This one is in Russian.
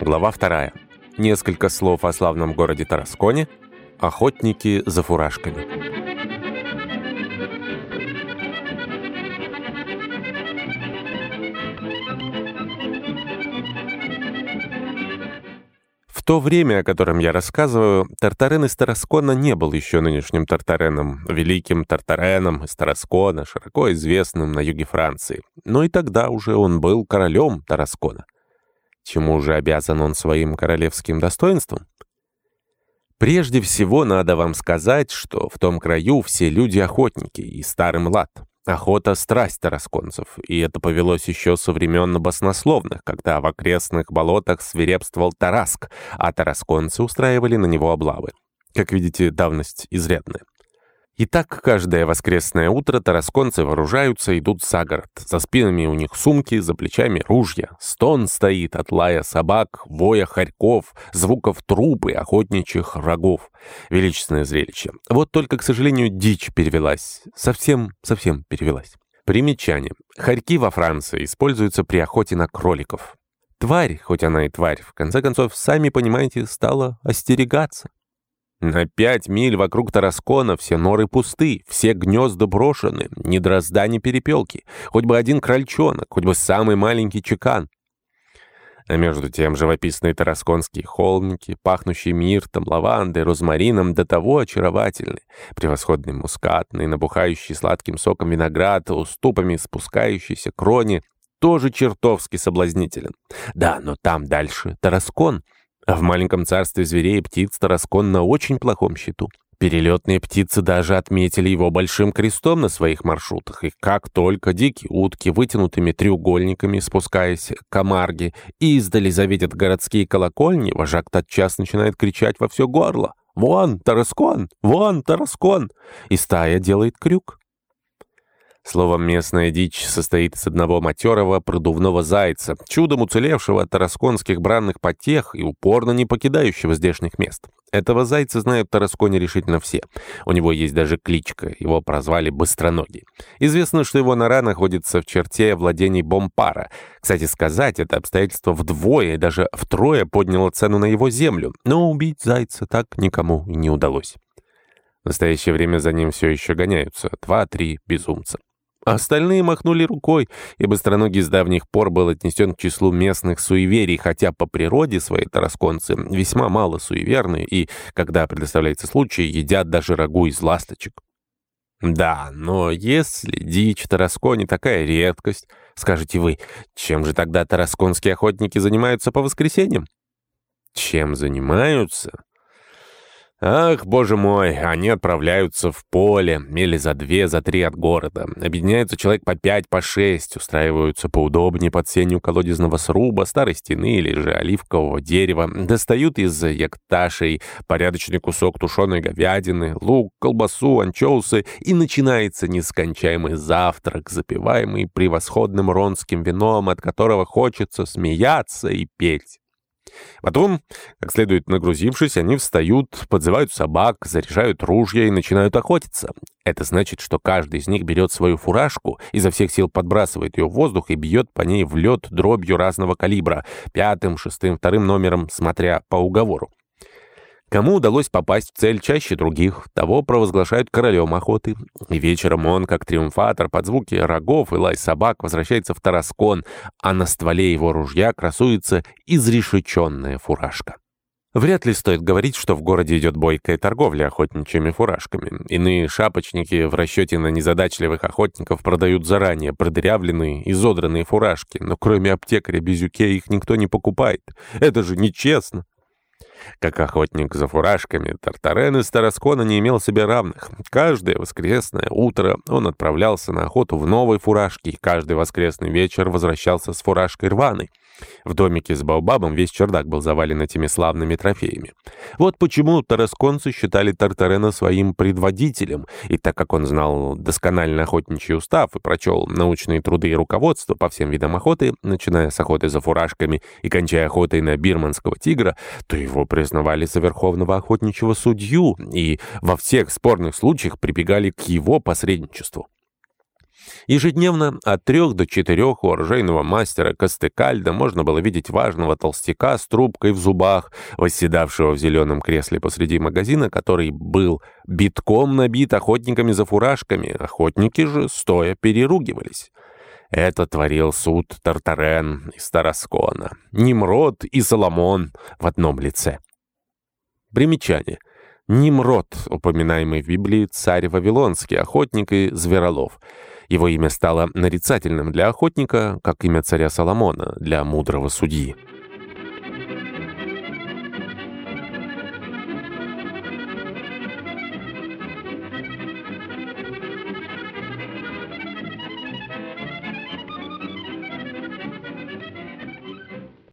Глава вторая. Несколько слов о славном городе Тарасконе. Охотники за фуражками. То время, о котором я рассказываю, Тартарен из Тараскона не был еще нынешним Тартареном, великим Тартареном из Тараскона, широко известным на юге Франции. Но и тогда уже он был королем Тараскона. Чему же обязан он своим королевским достоинством? Прежде всего, надо вам сказать, что в том краю все люди охотники и старый млад. Охота — страсть тарасконцев, и это повелось еще со времен баснословных, когда в окрестных болотах свирепствовал Тараск, а тарасконцы устраивали на него облавы. Как видите, давность изрядная. И так каждое воскресное утро тарасконцы вооружаются, идут за город. За спинами у них сумки, за плечами ружья. Стон стоит от лая собак, воя хорьков, звуков трубы, охотничьих рогов. Величественное зрелище. Вот только, к сожалению, дичь перевелась. Совсем, совсем перевелась. Примечание. Хорьки во Франции используются при охоте на кроликов. Тварь, хоть она и тварь, в конце концов, сами понимаете, стала остерегаться. На пять миль вокруг Тараскона все норы пусты, все гнезда брошены, ни дрозда, ни перепелки, хоть бы один крольчонок, хоть бы самый маленький чекан. А между тем живописные тарасконские холмики, пахнущие миртом, лавандой, розмарином, до того очаровательны. Превосходный мускатный, набухающий сладким соком виноград, уступами спускающийся крони, тоже чертовски соблазнителен. Да, но там дальше Тараскон — а в маленьком царстве зверей и птиц Тараскон на очень плохом счету. Перелетные птицы даже отметили его большим крестом на своих маршрутах, и как только дикие утки вытянутыми треугольниками, спускаясь к Камарге, издали завидят городские колокольни, вожак тотчас начинает кричать во все горло «Вон, Тараскон! Вон, Тараскон!» и стая делает крюк. Словом, местная дичь состоит из одного матерого продувного зайца, чудом уцелевшего от тарасконских бранных потех и упорно не покидающего здешних мест. Этого зайца знают в Тарасконе решительно все. У него есть даже кличка, его прозвали Быстроногий. Известно, что его нора находится в черте владений Бомпара. Кстати сказать, это обстоятельство вдвое даже втрое подняло цену на его землю, но убить зайца так никому и не удалось. В настоящее время за ним все еще гоняются два-три безумца. Остальные махнули рукой, и Быстроногий с давних пор был отнесен к числу местных суеверий, хотя по природе своей тарасконцы весьма мало суеверны и, когда предоставляется случай, едят даже рагу из ласточек. Да, но если дичь Тарасконе такая редкость, скажете вы, чем же тогда тарасконские охотники занимаются по воскресеньям? Чем занимаются? Ах, боже мой, они отправляются в поле, мили за две, за три от города. Объединяются человек по пять, по шесть, устраиваются поудобнее под сенью колодезного сруба, старой стены или же оливкового дерева, достают из якташей порядочный кусок тушеной говядины, лук, колбасу, анчоусы, и начинается нескончаемый завтрак, запиваемый превосходным ронским вином, от которого хочется смеяться и петь. Потом, как следует нагрузившись, они встают, подзывают собак, заряжают ружья и начинают охотиться. Это значит, что каждый из них берет свою фуражку, изо всех сил подбрасывает ее в воздух и бьет по ней в лед дробью разного калибра, пятым, шестым, вторым номером, смотря по уговору. Кому удалось попасть в цель чаще других, того провозглашают королем охоты. И вечером он, как триумфатор, под звуки рогов и лай собак, возвращается в Тараскон, а на стволе его ружья красуется изрешеченная фуражка. Вряд ли стоит говорить, что в городе идет бойкая торговля охотничьими фуражками. Иные шапочники в расчете на незадачливых охотников продают заранее продырявленные, изодранные фуражки, но кроме аптекаря Безюке их никто не покупает. Это же нечестно. Как охотник за фуражками, Тартарен из Тараскона не имел себе равных. Каждое воскресное утро он отправлялся на охоту в новой фуражке, и каждый воскресный вечер возвращался с фуражкой рваной. В домике с Баобабом весь чердак был завален этими славными трофеями. Вот почему тарасконцы считали Тартарена своим предводителем, и так как он знал досконально охотничий устав и прочел научные труды и руководство по всем видам охоты, начиная с охоты за фуражками и кончая охотой на бирманского тигра, то его признавали за верховного охотничьего судью и во всех спорных случаях прибегали к его посредничеству. Ежедневно от трех до четырех у оружейного мастера Костыкальда можно было видеть важного толстяка с трубкой в зубах, восседавшего в зеленом кресле посреди магазина, который был битком набит охотниками за фуражками. Охотники же стоя переругивались. Это творил суд Тартарен из Тараскона, Nimrod и Соломон в одном лице. Примечание. Нимрод, упоминаемый в Библии царь Вавилонский, охотник и зверолов. Его имя стало нарицательным для охотника, как имя царя Соломона для мудрого судьи.